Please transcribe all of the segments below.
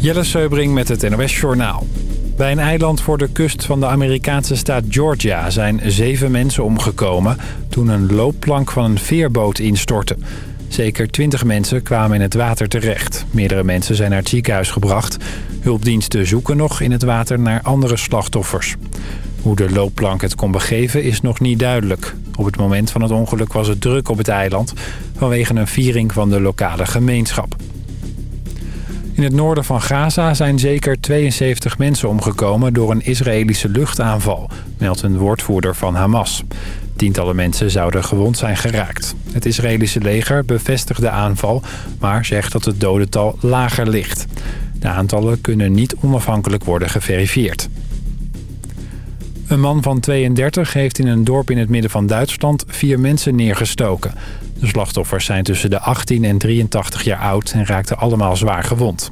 Jelle Seubring met het NOS Journaal. Bij een eiland voor de kust van de Amerikaanse staat Georgia zijn zeven mensen omgekomen... toen een loopplank van een veerboot instortte. Zeker twintig mensen kwamen in het water terecht. Meerdere mensen zijn naar het ziekenhuis gebracht. Hulpdiensten zoeken nog in het water naar andere slachtoffers. Hoe de loopplank het kon begeven is nog niet duidelijk. Op het moment van het ongeluk was het druk op het eiland... vanwege een viering van de lokale gemeenschap. In het noorden van Gaza zijn zeker 72 mensen omgekomen door een Israëlische luchtaanval, meldt een woordvoerder van Hamas. Tientallen mensen zouden gewond zijn geraakt. Het Israëlische leger bevestigt de aanval, maar zegt dat het dodental lager ligt. De aantallen kunnen niet onafhankelijk worden geverifieerd. Een man van 32 heeft in een dorp in het midden van Duitsland vier mensen neergestoken. De slachtoffers zijn tussen de 18 en 83 jaar oud en raakten allemaal zwaar gewond.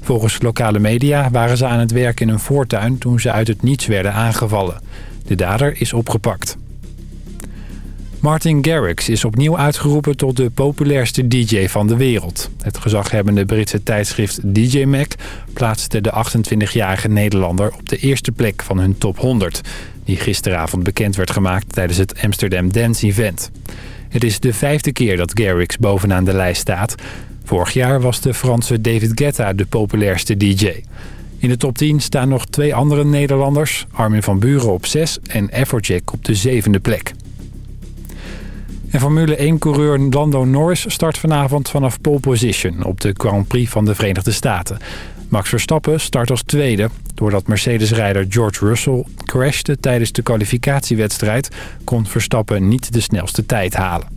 Volgens lokale media waren ze aan het werk in een voortuin toen ze uit het niets werden aangevallen. De dader is opgepakt. Martin Garrix is opnieuw uitgeroepen tot de populairste DJ van de wereld. Het gezaghebbende Britse tijdschrift DJ Mag plaatste de 28-jarige Nederlander op de eerste plek van hun top 100... die gisteravond bekend werd gemaakt tijdens het Amsterdam Dance Event. Het is de vijfde keer dat Garrix bovenaan de lijst staat. Vorig jaar was de Franse David Guetta de populairste DJ. In de top 10 staan nog twee andere Nederlanders. Armin van Buren op 6 en Everjack op de zevende plek. En Formule 1-coureur Lando Norris start vanavond vanaf pole position... op de Grand Prix van de Verenigde Staten. Max Verstappen start als tweede. Doordat Mercedes-rijder George Russell crashte tijdens de kwalificatiewedstrijd... kon Verstappen niet de snelste tijd halen.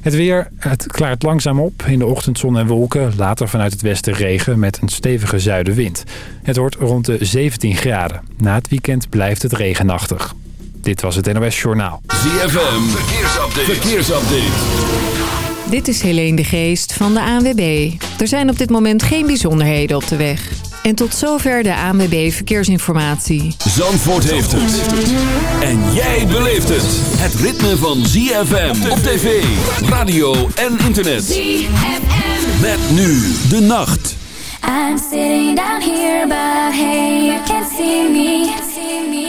Het weer, het klaart langzaam op. In de ochtend zon en wolken, later vanuit het westen regen met een stevige zuidenwind. Het wordt rond de 17 graden. Na het weekend blijft het regenachtig. Dit was het NOS Journaal. ZFM, verkeersupdate. verkeersupdate. Dit is Helene de Geest van de ANWB. Er zijn op dit moment geen bijzonderheden op de weg. En tot zover de ANWB Verkeersinformatie. Zandvoort heeft het. En jij beleeft het. Het ritme van ZFM op tv, radio en internet. ZFM. Met nu de nacht. I'm sitting down here, but hey, you can't see me. See me.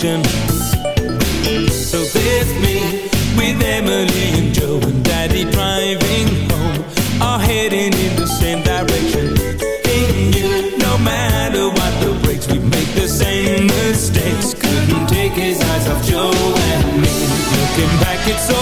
ocean. So there's me with Emily and Joe and Daddy driving home, all heading in the same direction. In you, no matter what the breaks, we make the same mistakes. Couldn't take his eyes off Joe and me. Looking back, it's so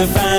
gonna find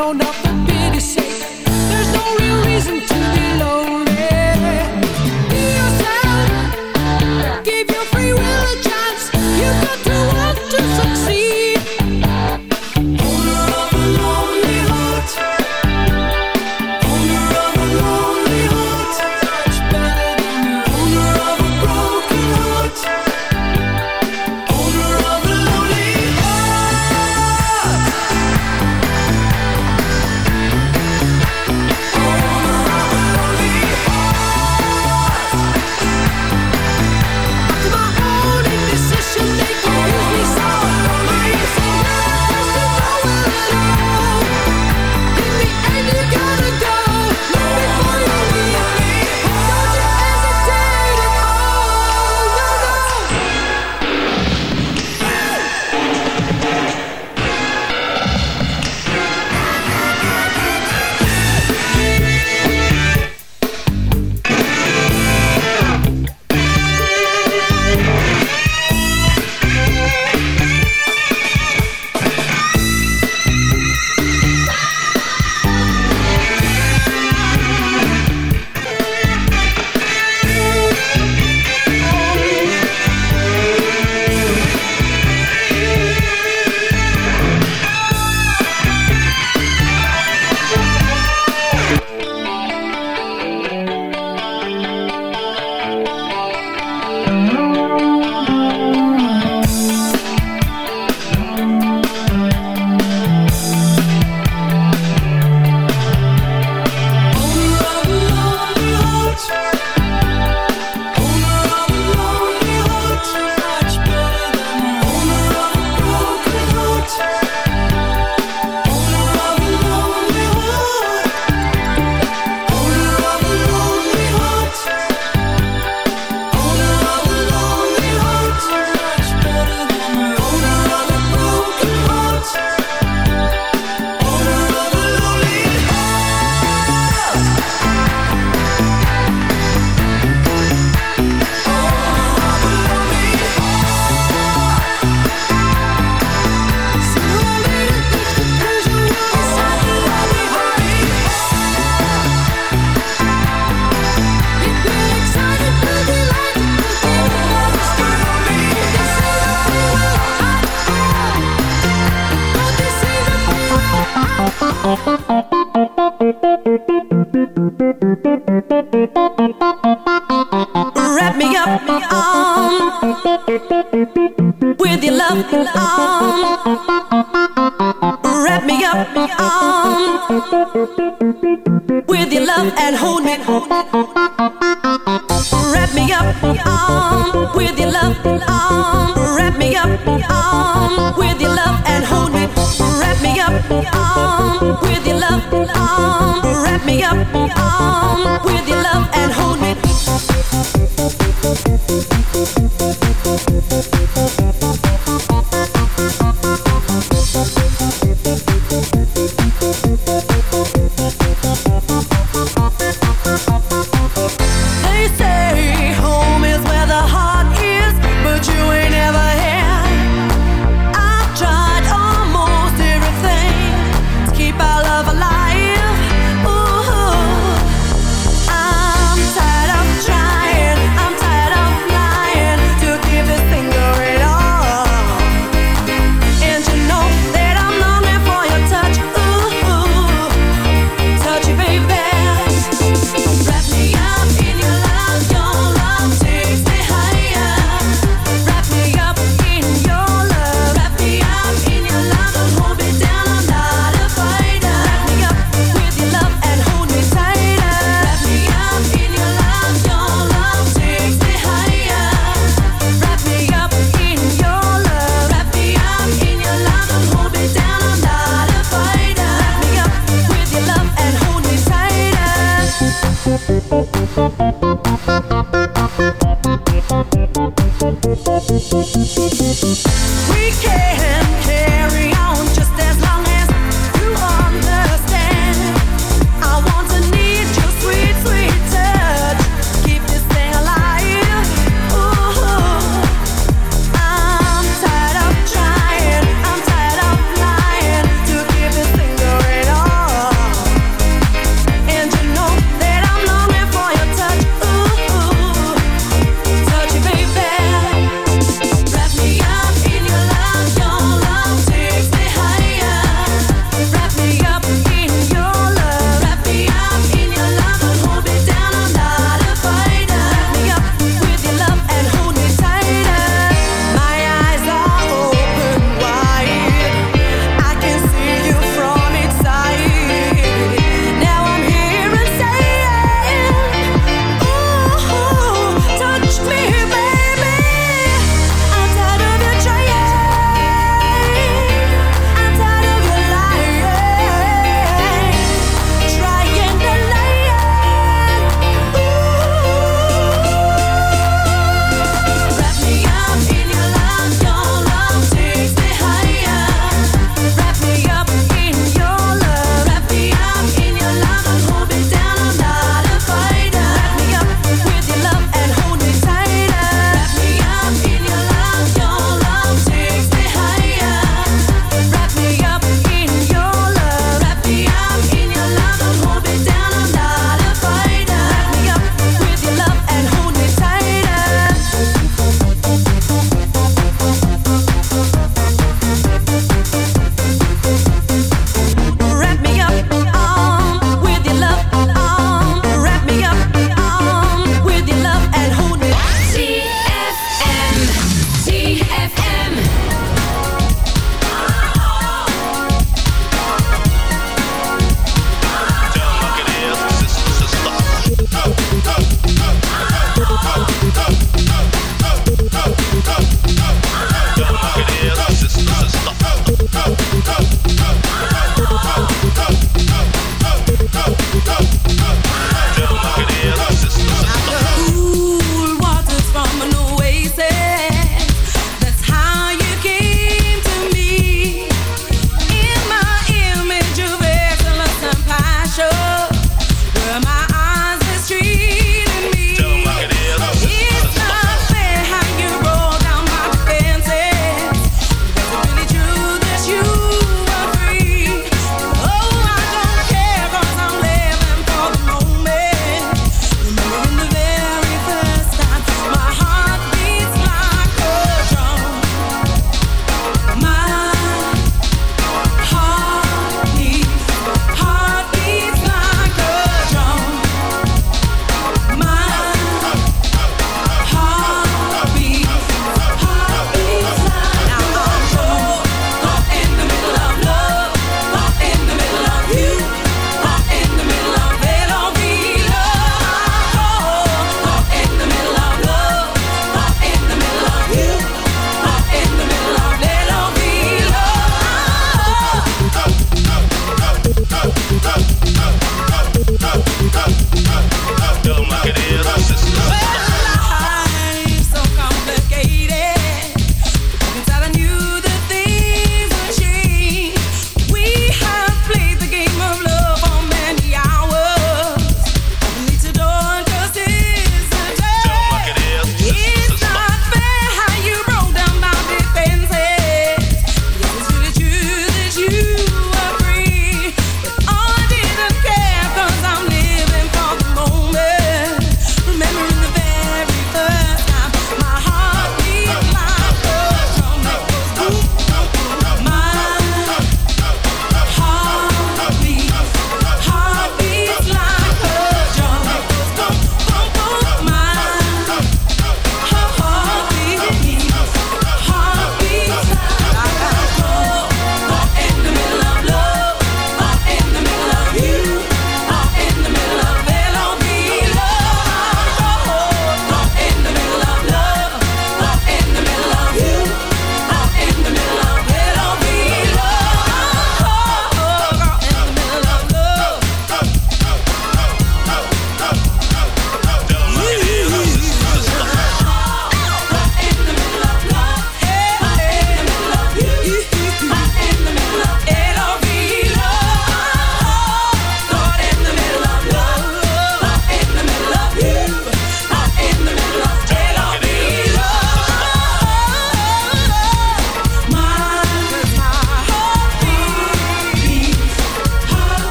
know nothing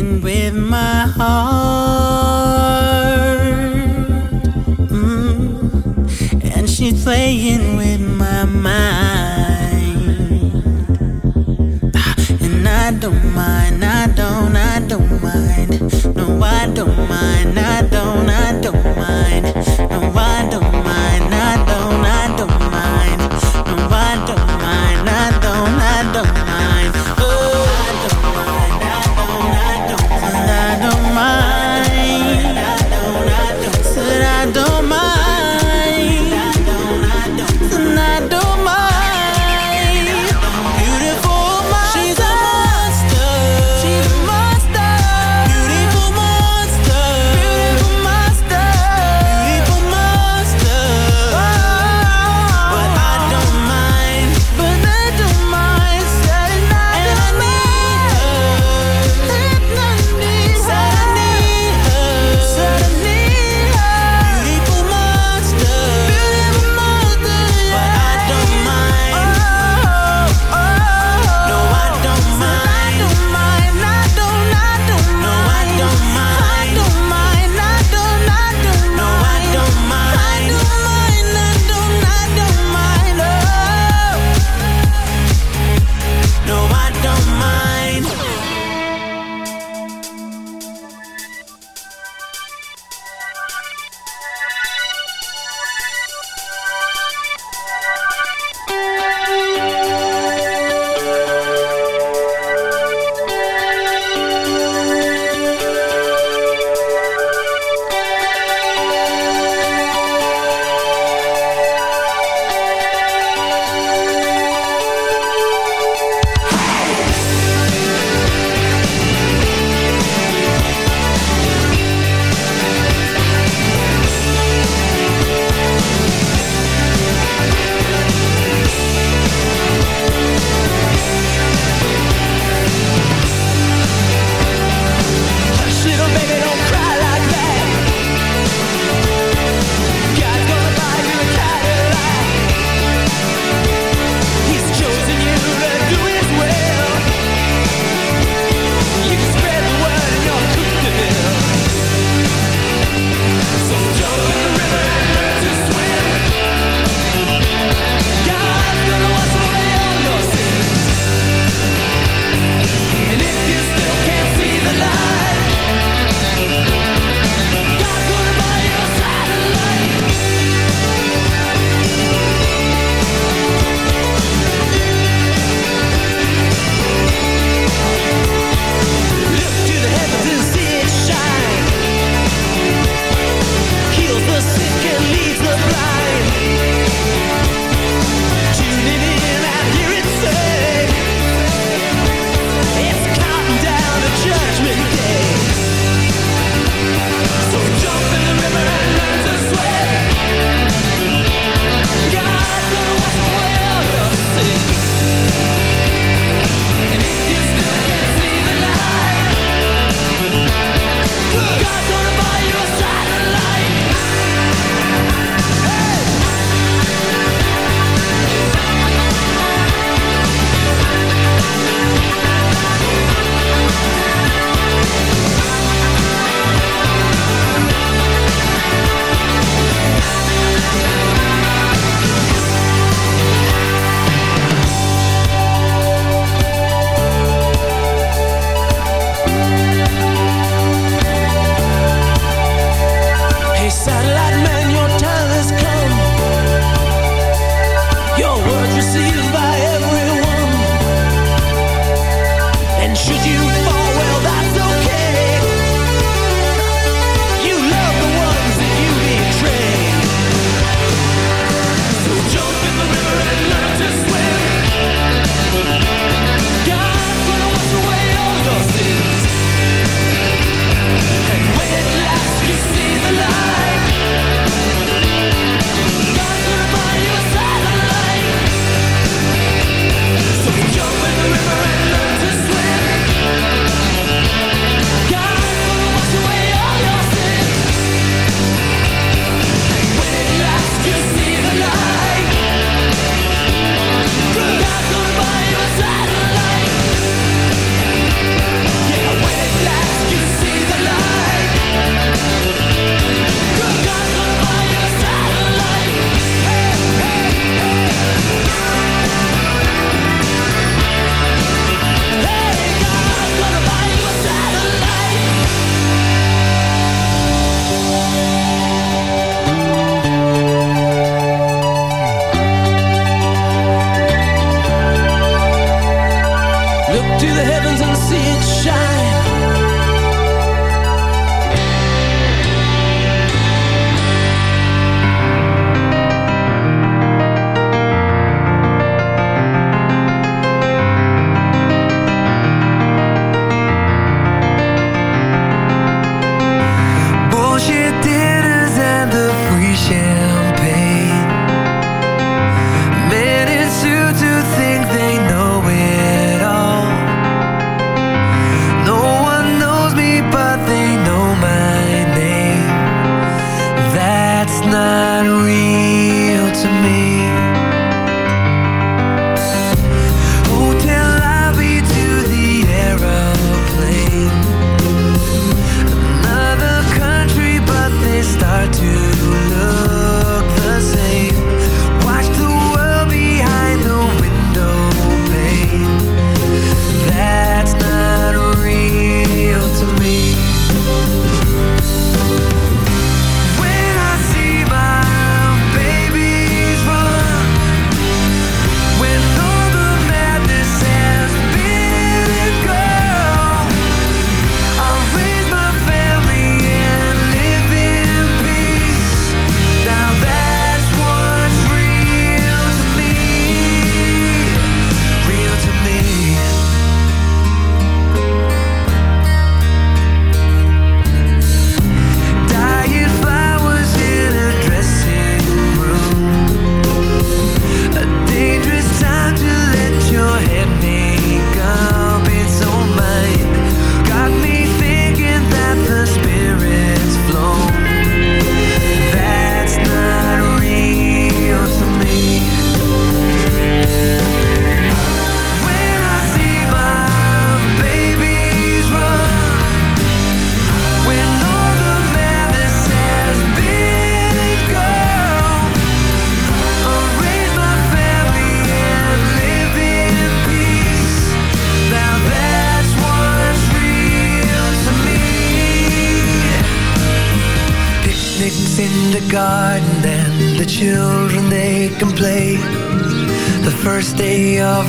beating with my heart. Mm. And she's playing with my mind. And I don't mind, I don't, I don't mind. No, I don't mind, I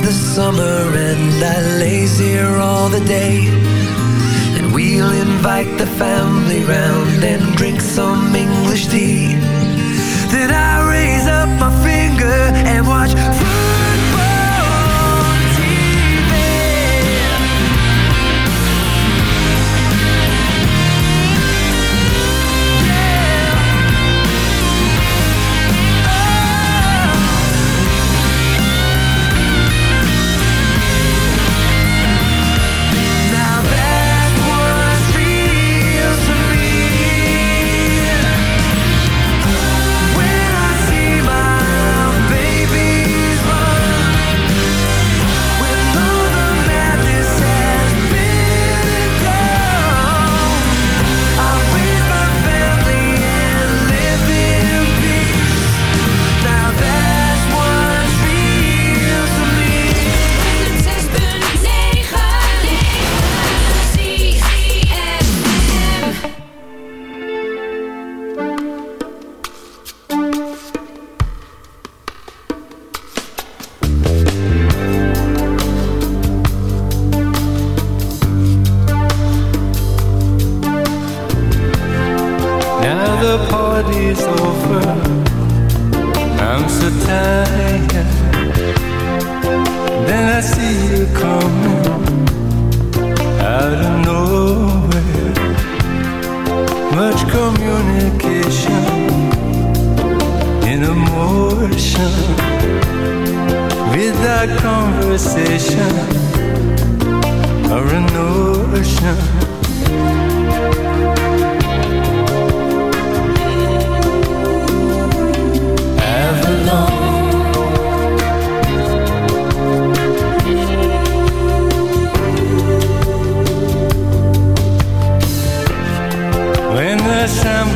the summer and I lays here all the day. And we'll invite the family round I'm so tired. Then I see you coming out of nowhere. Much communication in emotion. Without conversation or an ocean.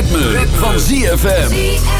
Ritme, van ZFM.